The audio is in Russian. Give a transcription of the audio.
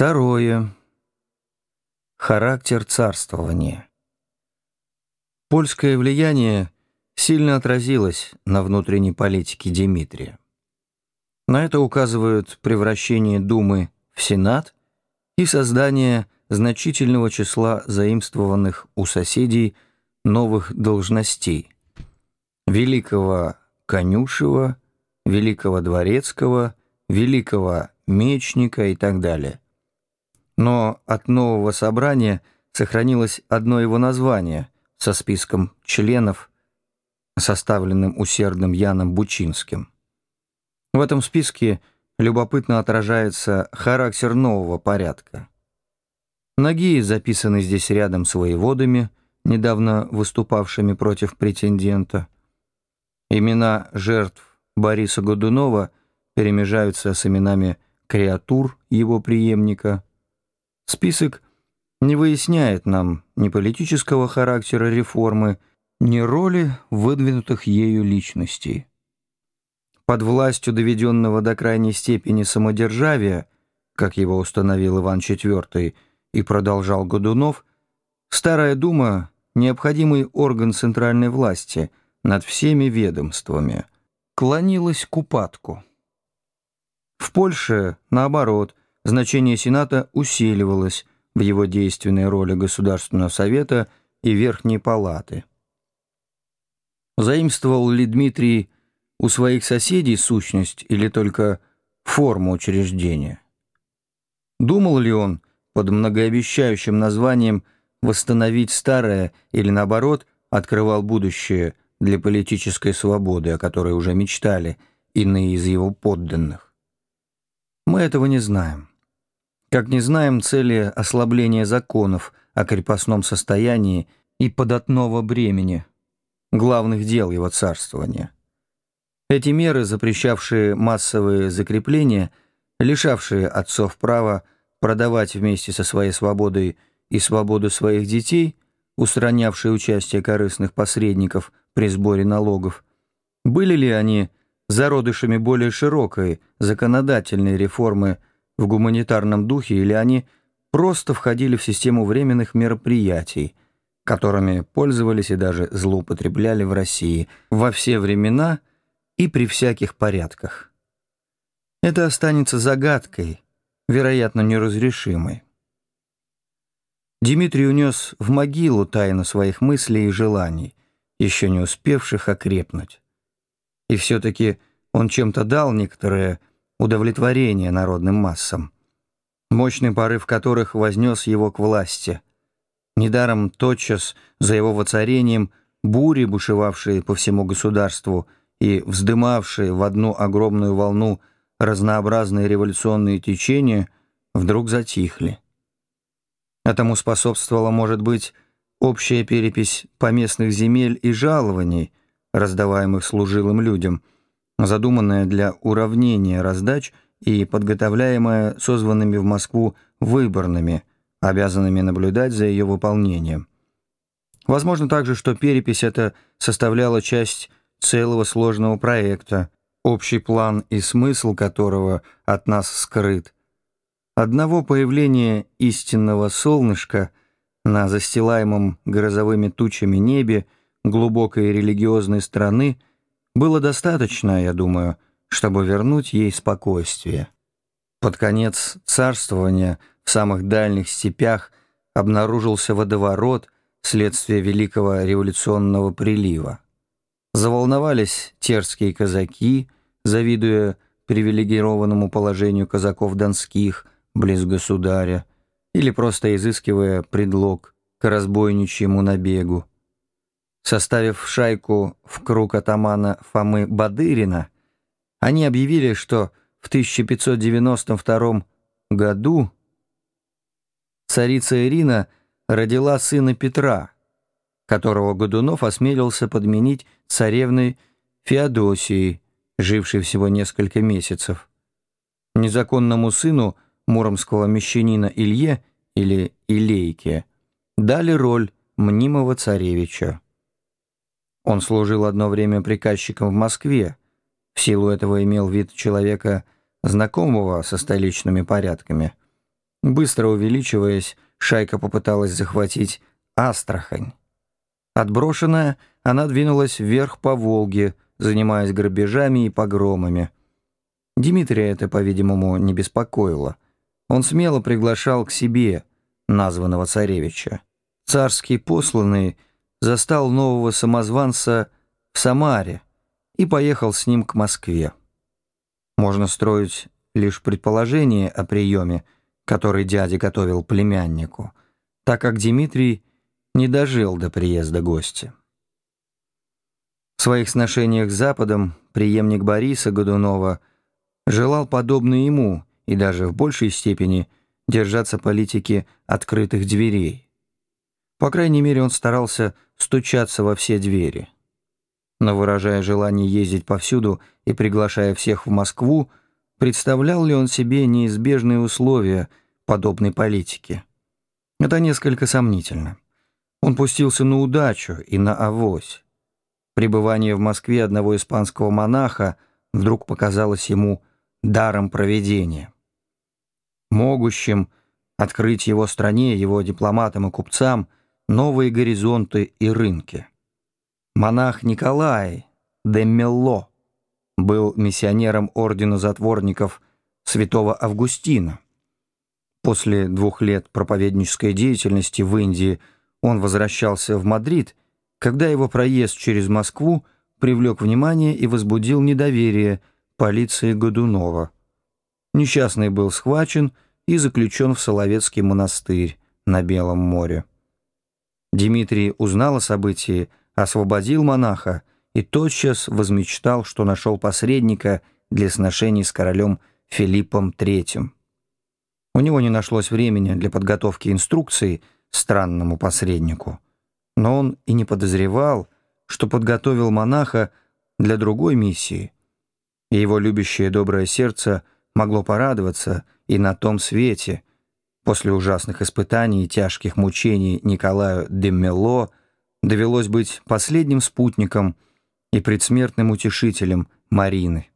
Второе. Характер царствования. Польское влияние сильно отразилось на внутренней политике Дмитрия. На это указывают превращение Думы в Сенат и создание значительного числа заимствованных у соседей новых должностей – Великого Конюшева, Великого Дворецкого, Великого Мечника и так далее – но от нового собрания сохранилось одно его название со списком членов, составленным усердным Яном Бучинским. В этом списке любопытно отражается характер нового порядка. Ноги записаны здесь рядом с воеводами, недавно выступавшими против претендента. Имена жертв Бориса Годунова перемежаются с именами креатур его преемника – Список не выясняет нам ни политического характера реформы, ни роли выдвинутых ею личностей. Под властью доведенного до крайней степени самодержавия, как его установил Иван IV и продолжал Годунов, Старая Дума — необходимый орган центральной власти над всеми ведомствами, клонилась к упадку. В Польше, наоборот, значение Сената усиливалось в его действенной роли Государственного Совета и Верхней Палаты. Заимствовал ли Дмитрий у своих соседей сущность или только форму учреждения? Думал ли он под многообещающим названием «восстановить старое» или, наоборот, открывал будущее для политической свободы, о которой уже мечтали иные из его подданных? Мы этого не знаем. Как не знаем цели ослабления законов о крепостном состоянии и податного бремени, главных дел его царствования. Эти меры, запрещавшие массовые закрепления, лишавшие отцов права продавать вместе со своей свободой и свободу своих детей, устранявшие участие корыстных посредников при сборе налогов, были ли они зародышами более широкой законодательной реформы в гуманитарном духе или они просто входили в систему временных мероприятий, которыми пользовались и даже злоупотребляли в России во все времена и при всяких порядках. Это останется загадкой, вероятно, неразрешимой. Дмитрий унес в могилу тайну своих мыслей и желаний, еще не успевших окрепнуть. И все-таки он чем-то дал некоторое удовлетворение народным массам, мощный порыв которых вознес его к власти. Недаром тотчас за его воцарением бури, бушевавшие по всему государству и вздымавшие в одну огромную волну разнообразные революционные течения, вдруг затихли. Этому способствовала, может быть, общая перепись поместных земель и жалований, раздаваемых служилым людям – задуманная для уравнения раздач и подготовляемая созванными в Москву выборными, обязанными наблюдать за ее выполнением. Возможно также, что перепись эта составляла часть целого сложного проекта, общий план и смысл которого от нас скрыт. Одного появления истинного солнышка на застилаемом грозовыми тучами небе глубокой религиозной страны – было достаточно, я думаю, чтобы вернуть ей спокойствие. Под конец царствования в самых дальних степях обнаружился водоворот следствие Великого революционного прилива. Заволновались терские казаки, завидуя привилегированному положению казаков донских близ государя, или просто изыскивая предлог к разбойничьему набегу. Составив шайку в круг атамана Фомы Бадырина, они объявили, что в 1592 году царица Ирина родила сына Петра, которого Годунов осмелился подменить царевной Феодосией, жившей всего несколько месяцев. Незаконному сыну муромского мещанина Илье или Илейке дали роль мнимого царевича. Он служил одно время приказчиком в Москве, в силу этого имел вид человека, знакомого со столичными порядками. Быстро увеличиваясь, шайка попыталась захватить Астрахань. Отброшенная, она двинулась вверх по Волге, занимаясь грабежами и погромами. Дмитрия это, по-видимому, не беспокоило. Он смело приглашал к себе названного царевича. Царский посланный застал нового самозванца в Самаре и поехал с ним к Москве. Можно строить лишь предположение о приеме, который дядя готовил племяннику, так как Дмитрий не дожил до приезда гостя. В своих сношениях с Западом преемник Бориса Годунова желал подобно ему и даже в большей степени держаться политики открытых дверей. По крайней мере, он старался стучаться во все двери. Но выражая желание ездить повсюду и приглашая всех в Москву, представлял ли он себе неизбежные условия подобной политики? Это несколько сомнительно. Он пустился на удачу и на авось. Пребывание в Москве одного испанского монаха вдруг показалось ему даром проведения. Могущим открыть его стране, его дипломатам и купцам новые горизонты и рынки. Монах Николай де Мелло был миссионером ордена затворников святого Августина. После двух лет проповеднической деятельности в Индии – он возвращался в Мадрид, когда его проезд через Москву привлек внимание и возбудил недоверие полиции Годунова. Несчастный был схвачен и заключен в Соловецкий монастырь на Белом море. Дмитрий узнал о событии, освободил монаха и тотчас возмечтал, что нашел посредника для сношений с королем Филиппом III. У него не нашлось времени для подготовки инструкции – странному посреднику. Но он и не подозревал, что подготовил монаха для другой миссии, и его любящее доброе сердце могло порадоваться и на том свете. После ужасных испытаний и тяжких мучений Николаю де Мело довелось быть последним спутником и предсмертным утешителем Марины.